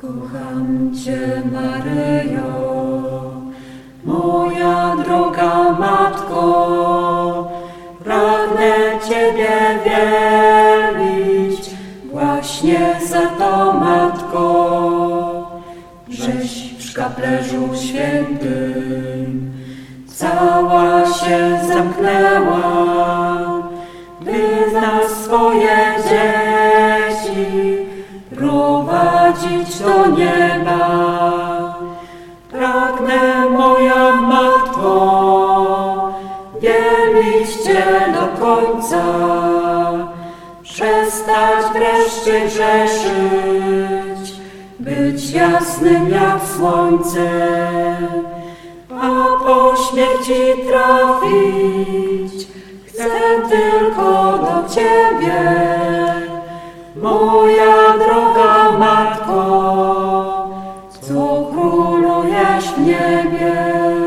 Kocham Cię, Maryjo, moja droga Matko, pragnę Ciebie wielbić, właśnie za to, Matko, żeś w szkaplerzu świętym cała się zamknęła, by nas swoje dzieci prowadzić do nieba. Pragnę, moja Matko, wielbić Cię do końca, przestać wreszcie grzeszyć, być jasnym jak słońce, a po śmierci trafić. Chcę tylko do Ciebie, moja Królujesz w niebie.